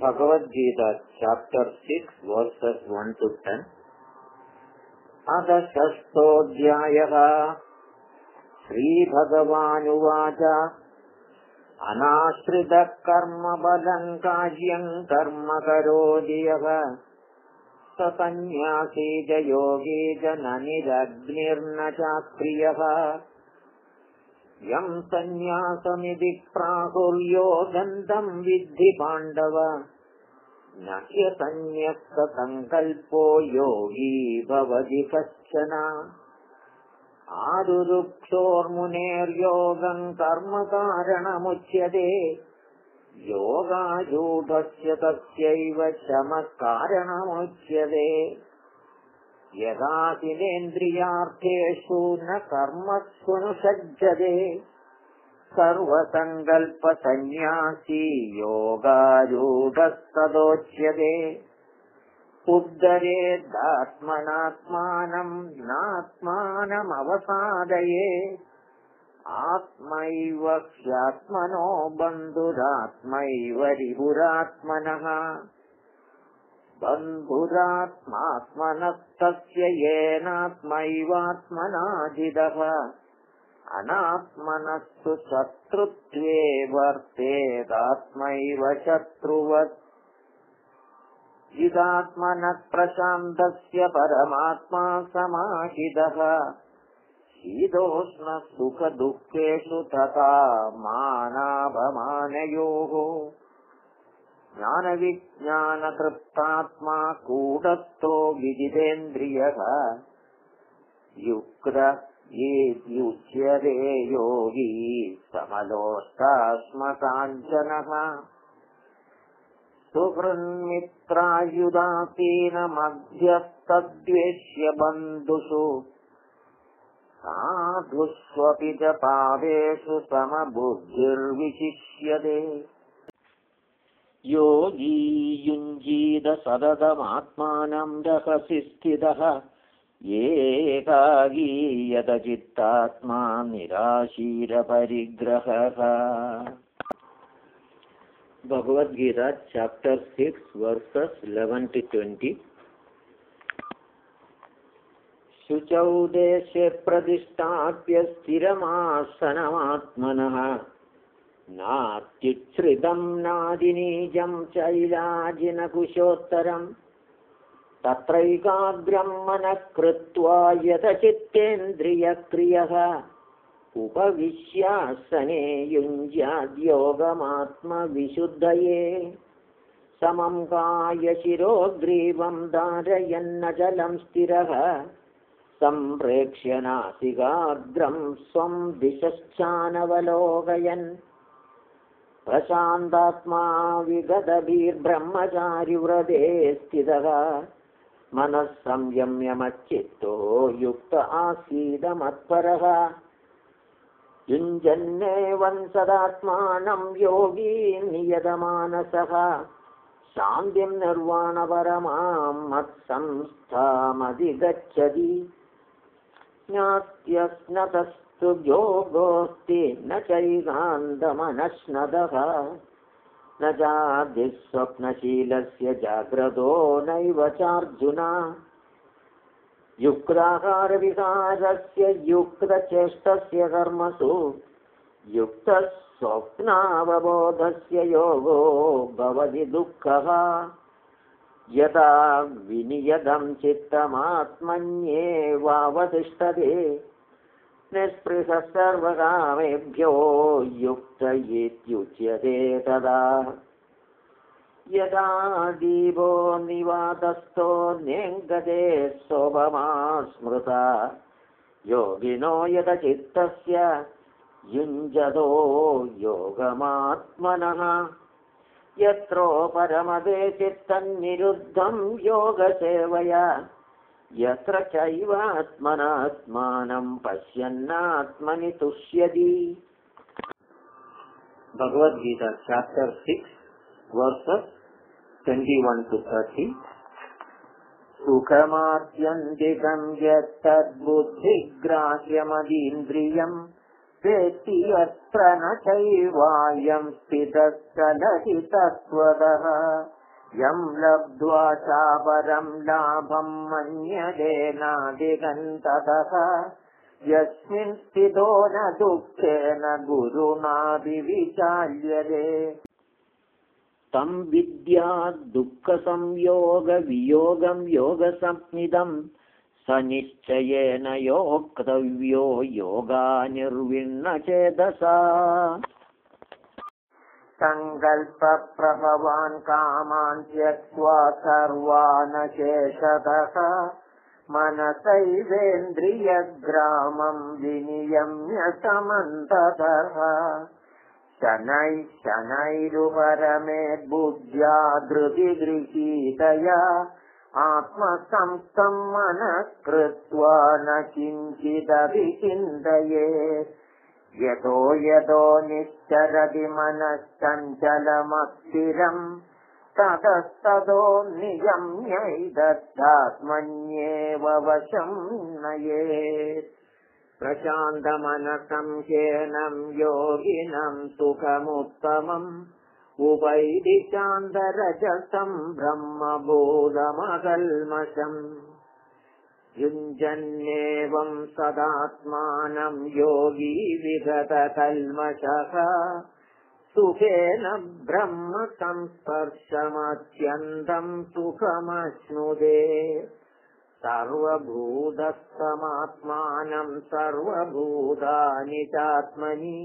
Bhagavad Gita chapter six verses one to ten अथ षष्ठोऽध्यायः श्रीभगवानुवाच अनाश्रितः कर्मबलम् कार्यम् कर्म सन्न्यासी च योगी निरग्निर्न चाक्रियः यम् सन्न्यासमिति प्राहुर्यो गन्धम् विद्धि पाण्डव। न ह्यसन्न्यस्तसङ्कल्पो योगी भवति कश्चन। आरुरुक्षोर्मुनेर्योगम् कर्म कारणमुच्यते। योगारूढस्य तस्यैव शमः कारणमुच्यते यदातिरेन्द्रियार्थेषु न कर्मस्वनुसज्जते सर्वसङ्कल्पसन्न्यासी योगारूढस्तदोच्यते। उद्धरेदात्मनात्मानम् नात्मानमवसादये। आत्मैव ह्यात्मनो बन्धुरात्मैव रिपुरात्मनः बन्धुरात्मात्मनस्तस्य येनात्मैवात्मनाजिदः। अनात्मनस्तु शत्रुत्वे वर्तेदात्मैव शत्रुवत्। जिदात्मनः प्रशान्तस्य परमात्मा समाहितः। शीतोष्णसुखदुःखेषु तथा मानापमानयोः ज्ञानविज्ञानतृप्तात्मा कूटस्थो विजितेन्द्रियः। युक्त येद्युच्यते योगी समलोष्टाश्मकाञ्चनः सुहृन्मित्रायुदासीनमध्यस्तद्वेष्य बन्धुषु। साधुष्वपि च पादेषु समबुद्धिर्विशिष्यते योगी युञ्जीद सततमात्मानं रहसि स्थितः। एकागीयतचित्तात्मा निराशीरपरिग्रहः। Bhagavad Gita chapter six verses eleven to twenty शुचौ देशे प्रतिष्ठाप्य स्थिरमासनमात्मनः। नात्युच्छ्रितं नादिनीजं चैलाजिनकुशोत्तरम् तत्रैकाग्र्यं मनः कृत्वा यतचित्तेन्द्रियक्रियः उपविश्यासने युञ्ज्याद्योगमात्मविशुद्धये समं कायशिरोग्रीवं धारयन्नजलं स्थिरः सम्प्रेक्ष्य नासिकाग्रं स्वं दिशश्चानवलोकयन् प्रशान्तात्मा विगतभिर्ब्रह्मचारिव्रते स्थितः। मनः संयम्यमच्चित्तो युक्त आसीदमत्परः। युञ्जन्नेवं सदात्मानं योगी नियतमानसः। शान्तिं निर्वाणपरमां मत्संस्थामधिगच्छति। ज्ञात्यस्नतस्तु योगोऽस्ति न चैकान्तमनश्नतः न चादिस्वप्नशीलस्य जाग्रतो नैव चार्जुना। युक्ताहारविहारस्य युक्तचेष्टस्य कर्मसु युक्तस्वप्नावबोधस्य योगो भवति दुःखः। यदा विनियतं चित्तमात्मन्येवावतिष्ठते निःस्पृशः सर्वकामेभ्यो युक्त इत्युच्यते तदा। यदा दीपो निवातस्थो न्यङ्गते शोभमा स्मृता योगिनो यदचित्तस्य युञ्जतो योगमात्मनः। यत्रो परमदे चित्तन्निरुद्धं योगसेवया यत्र चैवात्मनात्मानं पश्यन्नात्मनि तुष्यति। Bhagavad Gita chapter six verses twenty one to thirty सुखमात्यन्तिकं यत्तद्बुद्धिग्राह्यमदीन्द्रियम् वेत्ति यत्र न चैवायं स्थितः चलति तत्त्वतः यं लब्ध्वा चापरं लाभं मन्यदेनादिगन्ततः यस्मिन् स्थितो न दुःखेन गुरुणाभिविचाल्यते तं विद्या दुःखसंयोगवियोगं योगसंज्ञितम् स निश्चयेन योक्तव्यो योगानिर्विण्णचेदसा सङ्कल्पप्रभवान् कामान् त्यक्त्वा सर्वान् शेषतः मनसैवेन्द्रियग्रामं विनियम्य समन्ततः। शनैः शनैरुपरमेद्बुद्ध्या धृतिगृहीतया आत्मसंस्थं मनः कृत्वा न किञ्चिदपि चिन्तयेत् यतो यतो निश्चरति मनश्चञ्चलमस्थिरम् ततस्ततो नियम्यैदत्तात्मन्येव वशं नयेत्। प्रशान्तमनसं ह्येनं योगिनं सुखमुत्तमम् उपैति चान्दरजसं ब्रह्मबोधमकल्मषम् युञ्जन्येवं सदात्मानं योगी विगतकल्मषः सुखेन ब्रह्म संस्पर्शमत्यन्तं सुखमश्नुदे सर्वभूतस्तमात्मानं सर्वभूतानि चात्मनि।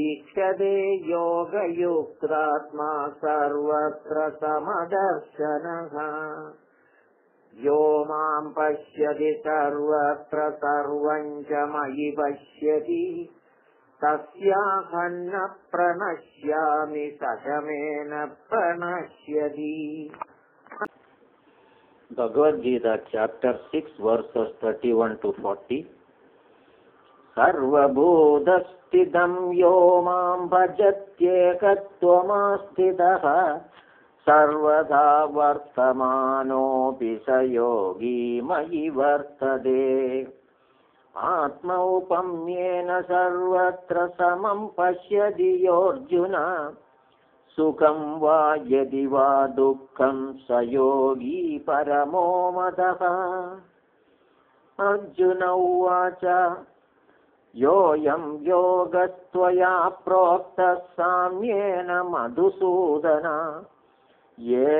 ईक्षते योगयुक्तात्मा सर्वत्र समदर्शनः यो मां पश्यति सर्वत्र सर्वं च मयि पश्यति। तस्याहन्न प्रणश्यामि सशमेन प्रणश्यति। Bhagavad Gita chapter six verses thirty one to forty सर्वभूतस्थितं यो मां भजत्येकत्वमास्थितः सर्वदा वर्तमानोऽपि स योगी मयि वर्तते। आत्मौपम्येन सर्वत्र समं पश्यति योऽर्जुन। सुखं वा यदि वा दुःखं स योगी परमो मदः। अर्जुन उवाच योऽयं योगस्त्वया प्रोक्तः साम्येन मधुसूदन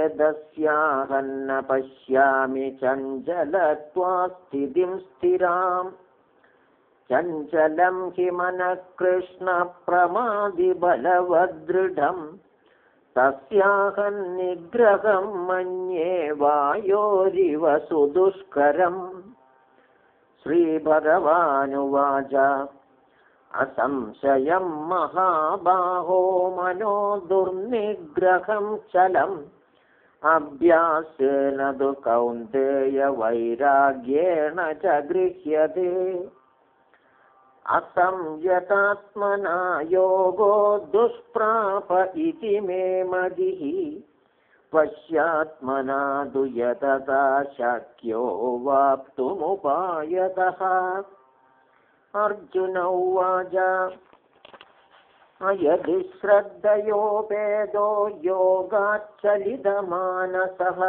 दस्याहन्न पश्यामि चञ्चलत्वा स्थितिं स्थिराम्। चञ्चलं हि मनः कृष्णप्रमादिबलवदृढम् तस्याहन्निग्रहं मन्ये वायोरिव सुदुष्करम्। श्रीभगवानुवाच असंशयं महाबाहो मनो दुर्निग्रहं चलम्। अभ्यासेन तु कौन्तेय वैराग्येण च गृह्यते। असंयतात्मना योगो दुष्प्राप इति मे मदिः। पश्यात्मना तु यतता शक्यो वाप्तुमुपायतः अर्जुन उवाच यदि श्रद्धयोपेदो योगाच्चलितमानसः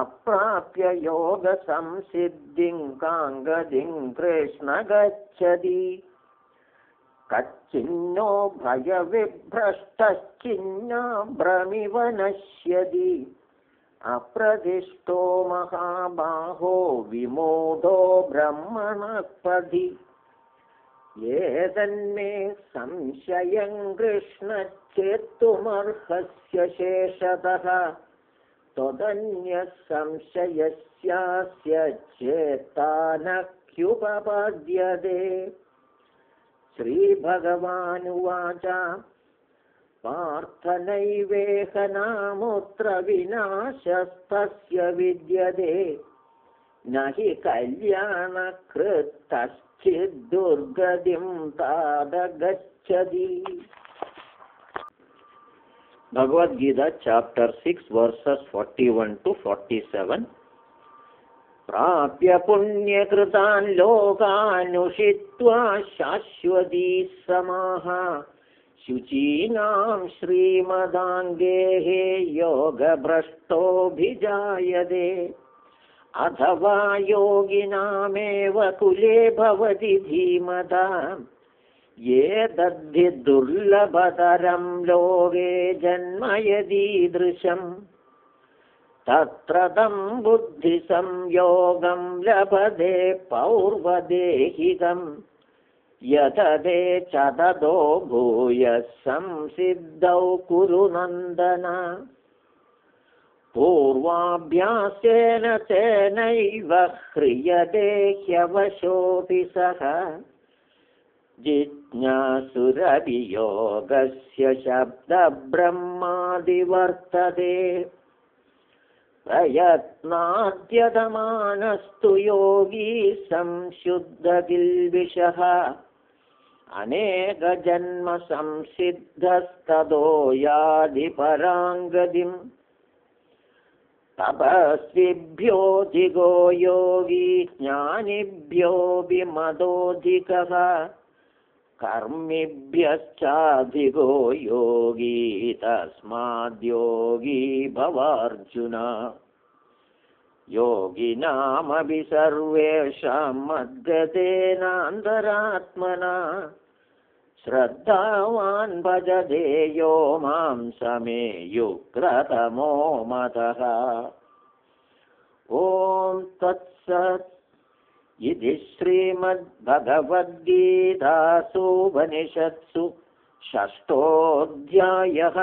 अप्राप्य योगसंसिद्धिं काङ्गदिं कृष्ण गच्छति। कच्चिन्नो भयविभ्रष्टश्चिन्ना भ्रमिव नश्यति। अप्रदिष्टो महाबाहो विमोदो ब्रह्मणः पदि एतन्मे संशयं कृष्णचेत्तुमर्हस्य शेषतः। त्वदन्यः संशयस्यास्य चेत्तानह्युपपद्यते श्रीभगवानुवाच पार्थनैवेह नामुत्र विनाशस्तस्य विद्यते न हि कल्याणकृतश्चिद्दुर्गतिं तादगच्छति Bhagavad Gita chapter six verses forty one to forty seven प्राप्य पुण्यकृतान् लोकानुषित्वा शाश्वती समाः शुचीनां श्रीमदाङ्गेः योगभ्रष्टोऽभिजायते अथवा योगिनामेव कुले भवति धीमता। ये दद्धि दुर्लभतरं लोके जन्म यदीदृशम् तत्र तं बुद्धिसंयोगं लभते पौर्वदेहिकम्। यतदे च तदो भूयः संसिद्धौ कुरु नन्दन पूर्वाभ्यासेन तेनैव ह्रियते ह्यवशोऽपि सः। जिज्ञासुरवियोगस्य शब्दब्रह्मादिवर्तते। प्रयत्नाद्यतमानस्तु योगी संशुद्धकिल्बिषः अनेकजन्मसंसिद्धस्ततो याधिपराङ्गतिम् तपस्विभ्योऽधिको योगी ज्ञानिभ्योऽपि मदोऽधिकः कर्मिभ्यश्चाधिको योगी तस्माद्योगी भवार्जुन। योगिनामपि सर्वेषां मद्गतेनान्तरात्मना श्रद्धावान् भजते यो मां समे युक्रतमो मतः ॐ तत्सत्। इति श्रीमद्भगवद्गीतासूपनिषत्सु षष्ठोऽध्यायः